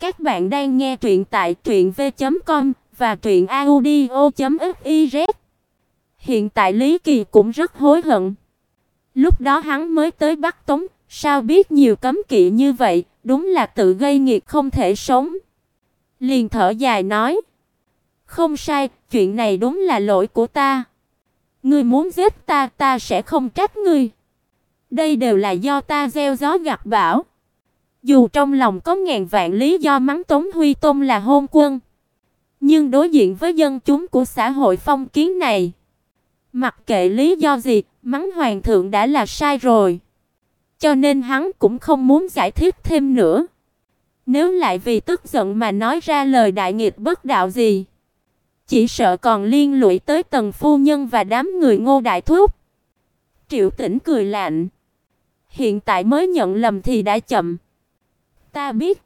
Các bạn đang nghe truyện tại truyệnv.com và truyệnaudio.fiz. Hiện tại Lý Kỳ cũng rất hối hận. Lúc đó hắn mới tới Bắc Tống, sao biết nhiều cấm kỵ như vậy, đúng là tự gây nghiệt không thể sống. Liền thở dài nói: "Không sai, chuyện này đúng là lỗi của ta. Ngươi muốn giết ta, ta sẽ không trách ngươi. Đây đều là do ta gieo gió gặt bão." Dù trong lòng có ngàn vạn lý do mắng Tống Huy Tôn là hôn quân, nhưng đối diện với dân chúng của xã hội phong kiến này, mặc kệ lý do gì, mắng hoàng thượng đã là sai rồi. Cho nên hắn cũng không muốn giải thích thêm nữa. Nếu lại vì tức giận mà nói ra lời đại nghịch bất đạo gì, chỉ sợ còn liên lụy tới Tần phu nhân và đám người Ngô đại thúc. Triệu Tĩnh cười lạnh, hiện tại mới nhận lầm thì đã chậm. Ta biết.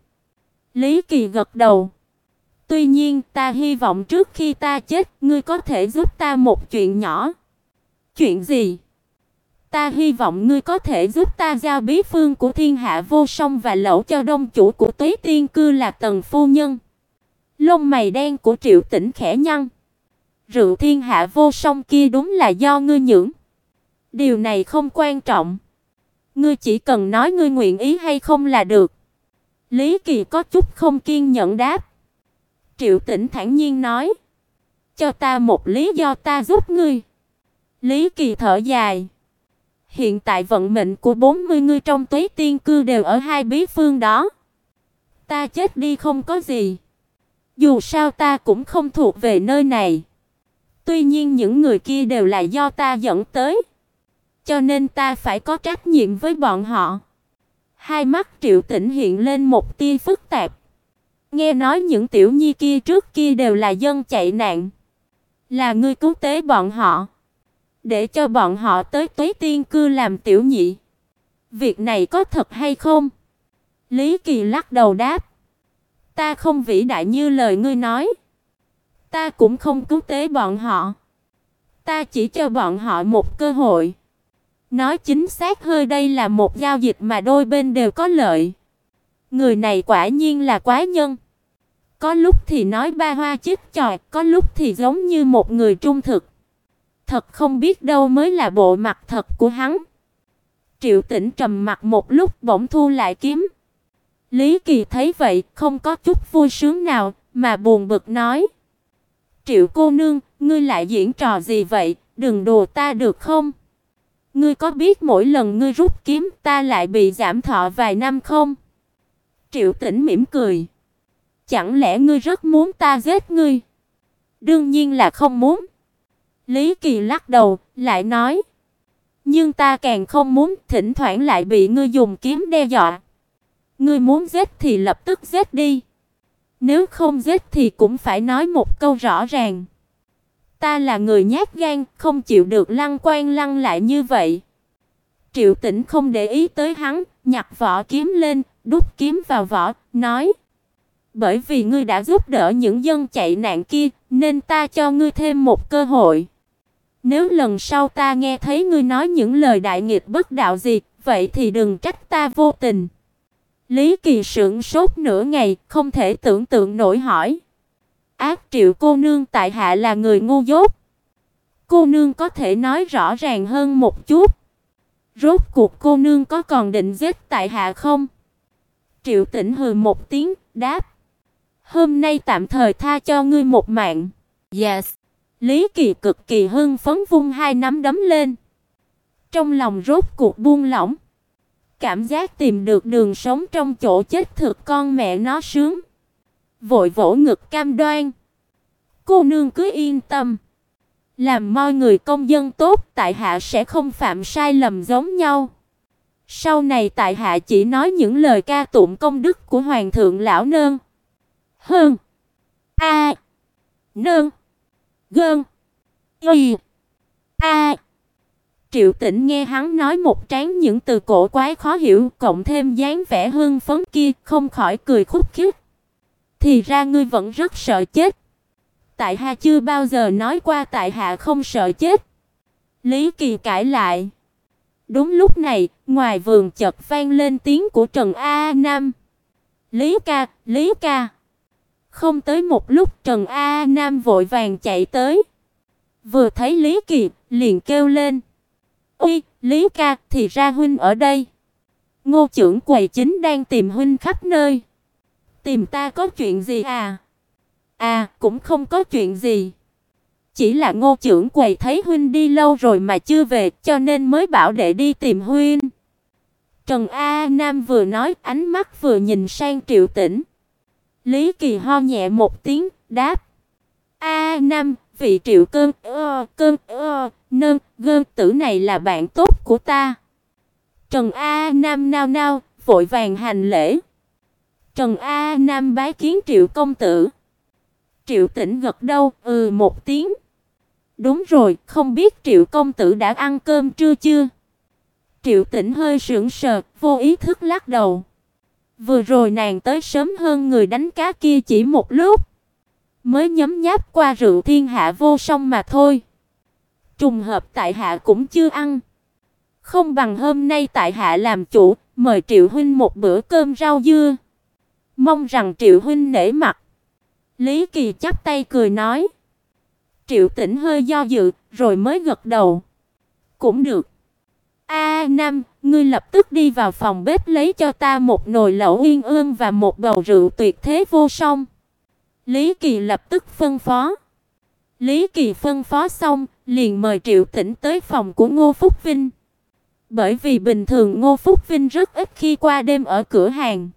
Lý Kỳ gật đầu. Tuy nhiên, ta hy vọng trước khi ta chết, ngươi có thể giúp ta một chuyện nhỏ. Chuyện gì? Ta hy vọng ngươi có thể giúp ta giao bí phương của thiên hạ vô song và lẩu cho đông chủ của Tuế Tiên cư là Tần phu nhân. Lông mày đen của Triệu Tĩnh khẽ nhăn. Rượu thiên hạ vô song kia đúng là do ngươi nhưỡng. Điều này không quan trọng. Ngươi chỉ cần nói ngươi nguyện ý hay không là được. Lý Kỳ có chút không kiên nhẫn đáp. Triệu Tĩnh thản nhiên nói: "Cho ta một lý do ta giúp ngươi." Lý Kỳ thở dài. Hiện tại vận mệnh của 40 người trong Tuế Tiên cư đều ở hai bí phương đó. Ta chết đi không có gì. Dù sao ta cũng không thuộc về nơi này. Tuy nhiên những người kia đều là do ta dẫn tới, cho nên ta phải có trách nhiệm với bọn họ. Hai mắt Triệu Tĩnh hiện lên một tia phức tạp. Nghe nói những tiểu nhi kia trước kia đều là dân chạy nạn, là ngươi cứu tế bọn họ, để cho bọn họ tới Tây Tiên cư làm tiểu nhị. Việc này có thật hay không? Lý Kỳ lắc đầu đáp, ta không vĩ đại như lời ngươi nói. Ta cũng không cứu tế bọn họ. Ta chỉ cho bọn họ một cơ hội. Nói chính xác hơi đây là một giao dịch mà đôi bên đều có lợi. Người này quả nhiên là quái nhân. Có lúc thì nói ba hoa chích chòi, có lúc thì giống như một người trung thực. Thật không biết đâu mới là bộ mặt thật của hắn. Triệu Tĩnh trầm mặt một lúc bỗng thu lại kiếm. Lý Kỳ thấy vậy, không có chút vui sướng nào, mà buồn bực nói: "Triệu cô nương, ngươi lại diễn trò gì vậy, đừng đùa ta được không?" Ngươi có biết mỗi lần ngươi rút kiếm ta lại bị giảm thọ vài năm không? Triệu Tĩnh mỉm cười. Chẳng lẽ ngươi rất muốn ta giết ngươi? Đương nhiên là không muốn. Lý Kỳ lắc đầu, lại nói: "Nhưng ta càng không muốn, thỉnh thoảng lại bị ngươi dùng kiếm đe dọa. Ngươi muốn giết thì lập tức giết đi. Nếu không giết thì cũng phải nói một câu rõ ràng." Ta là người nhát gan, không chịu được lăng quan lăng lại như vậy. Triệu Tĩnh không để ý tới hắn, nhặt vỏ kiếm lên, đút kiếm vào vỏ, nói: "Bởi vì ngươi đã giúp đỡ những dân chạy nạn kia, nên ta cho ngươi thêm một cơ hội. Nếu lần sau ta nghe thấy ngươi nói những lời đại nghịch bất đạo gì, vậy thì đừng trách ta vô tình." Lý Kỳ sững sốt nửa ngày, không thể tưởng tượng nổi hỏi: Ác Triệu cô nương tại hạ là người ngu dốt. Cô nương có thể nói rõ ràng hơn một chút. Rốt cuộc cô nương có còn định giết tại hạ không? Triệu Tĩnh hừ một tiếng, đáp: "Hôm nay tạm thời tha cho ngươi một mạng." "Yes." Lý Kỳ cực kỳ hưng phấn vung hai nắm đấm lên. Trong lòng rốt cuộc buông lỏng, cảm giác tìm được đường sống trong chỗ chết thực con mẹ nó sướng vội vỗ ngực cam đoan. Cô nương cứ yên tâm, làm mọi người công dân tốt, tại hạ sẽ không phạm sai lầm giống nhau. Sau này tại hạ chỉ nói những lời ca tụng công đức của hoàng thượng lão nương. Hơn. A. Nương. Gơn. Y. A. Triệu Tĩnh nghe hắn nói một tráng những từ cổ quái khó hiểu, cộng thêm dáng vẻ hưng phấn kia, không khỏi cười khúc khích. Thì ra ngươi vẫn rất sợ chết. Tại hạ chưa bao giờ nói qua tại hạ không sợ chết. Lý Kỳ cãi lại. Đúng lúc này, ngoài vườn chợt vang lên tiếng của Trần A Nam. Lý ca, Lý ca. Không tới một lúc Trần A Nam vội vàng chạy tới. Vừa thấy Lý Kỳ, liền kêu lên. Ui, Lý ca, thì ra huynh ở đây. Ngô trưởng quầy chính đang tìm huynh khắp nơi. Tìm ta có chuyện gì à? À, cũng không có chuyện gì. Chỉ là Ngô trưởng quầy thấy huynh đi lâu rồi mà chưa về, cho nên mới bảo đệ đi tìm huynh. Trần A Nam vừa nói, ánh mắt vừa nhìn sang Triệu Tĩnh. Lý Kỳ ho nhẹ một tiếng, đáp: "A Nam, vị Triệu Cơn, ơ, cơn, ơ, gơn tử này là bạn tốt của ta." Trần A Nam nao nao, vội vàng hành lễ. Trần A Nam bái kiến Triệu công tử. Triệu Tĩnh gật đầu, ừ một tiếng. Đúng rồi, không biết Triệu công tử đã ăn cơm trưa chưa? Triệu Tĩnh hơi sững sờ, vô ý thức lắc đầu. Vừa rồi nàng tới sớm hơn người đánh cá kia chỉ một lúc, mới nhấm nháp qua rượu thiên hạ vô song mà thôi. Trùng hợp tại hạ cũng chưa ăn. Không bằng hôm nay tại hạ làm chủ, mời Triệu huynh một bữa cơm rau dưa. Mong rằng Triệu huynh nể mặt. Lý Kỳ chắp tay cười nói. Triệu Tĩnh hơi do dự, rồi mới gật đầu. Cũng được. A Nam, ngươi lập tức đi vào phòng bếp lấy cho ta một nồi lẩu yên ương và một bầu rượu tuyệt thế vô song. Lý Kỳ lập tức phân phó. Lý Kỳ phân phó xong, liền mời Triệu Tĩnh tới phòng của Ngô Phúc Vinh. Bởi vì bình thường Ngô Phúc Vinh rất ít khi qua đêm ở cửa hàng,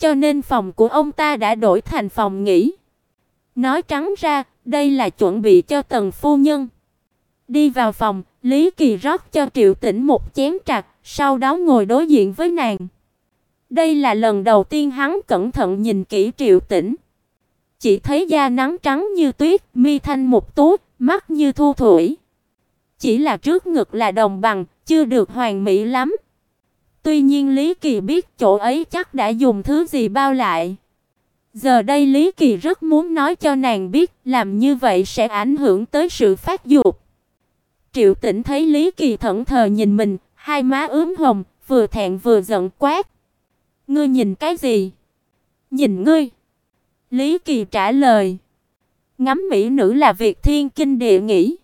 cho nên phòng của ông ta đã đổi thành phòng nghỉ. Nói trắng ra, đây là chuẩn bị cho Tần phu nhân. Đi vào phòng, Lý Kỳ rót cho Triệu Tĩnh một chén trà, sau đó ngồi đối diện với nàng. Đây là lần đầu tiên hắn cẩn thận nhìn kỹ Triệu Tĩnh. Chỉ thấy da nắng trắng như tuyết, mi thanh một tú, mắt như thu thủy. Chỉ là trước ngực là đồng bằng, chưa được hoàn mỹ lắm. Tuy nhiên Lý Kỳ biết chỗ ấy chắc đã dùng thứ gì bao lại. Giờ đây Lý Kỳ rất muốn nói cho nàng biết, làm như vậy sẽ ảnh hưởng tới sự phát dục. Triệu Tĩnh thấy Lý Kỳ thẫn thờ nhìn mình, hai má ướm hồng, vừa thẹn vừa giận quát. "Ngươi nhìn cái gì?" "Nhìn ngươi." Lý Kỳ trả lời. Ngắm mỹ nữ là việc thiên kinh địa nghĩ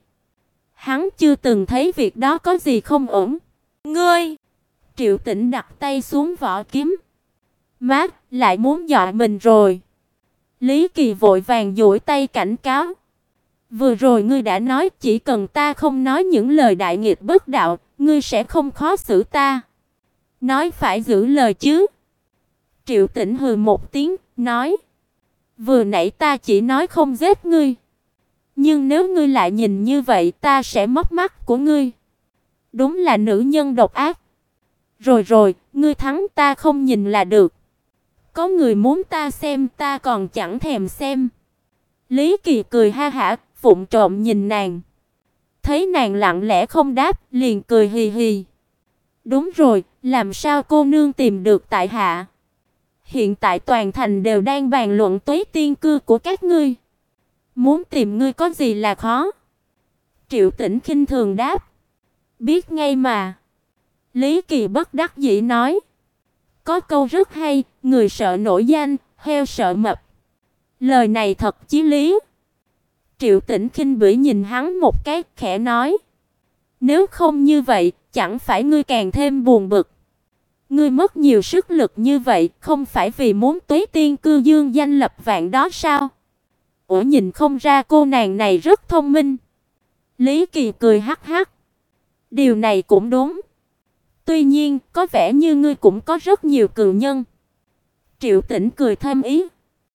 Hắn chưa từng thấy việc đó có gì không ổn. "Ngươi?" Triệu Tĩnh đặt tay xuống vỏ kiếm. mát lại muốn dọa mình rồi." Lý Kỳ vội vàng duỗi tay cảnh cáo. Vừa rồi ngươi đã nói chỉ cần ta không nói những lời đại nghịch bất đạo, ngươi sẽ không khó xử ta. Nói phải giữ lời chứ. Triệu Tĩnh hừ một tiếng, nói: "Vừa nãy ta chỉ nói không giết ngươi, nhưng nếu ngươi lại nhìn như vậy, ta sẽ mất mắt của ngươi." Đúng là nữ nhân độc ác. Rồi rồi, ngươi thắng ta không nhìn là được. Có người muốn ta xem, ta còn chẳng thèm xem. Lý Kỳ cười ha hả, phụng trộm nhìn nàng. Thấy nàng lặng lẽ không đáp, liền cười hì hì. Đúng rồi, làm sao cô nương tìm được tại hạ? Hiện tại toàn thành đều đang bàn luận Tuế Tiên cư của các ngươi. Muốn tìm ngươi có gì là khó? Triệu Tĩnh khinh thường đáp. Biết ngay mà. Lý Kỳ bất đắc dĩ nói. Có câu rất hay, người sợ nổi danh, heo sợ mập. Lời này thật chí lý. Triệu Tĩnh khinh bỉ nhìn hắn một cái, khẽ nói: "Nếu không như vậy, chẳng phải ngươi càng thêm buồn bực. Ngươi mất nhiều sức lực như vậy, không phải vì muốn Tuế Tiên cư dương danh lập vạn đó sao?" Ủa nhìn không ra cô nàng này rất thông minh. Lý Kỳ cười hắc hắc. Điều này cũng đúng. Tuy nhiên, có vẻ như ngươi cũng có rất nhiều cường nhân. Triệu Tĩnh cười thêm ý.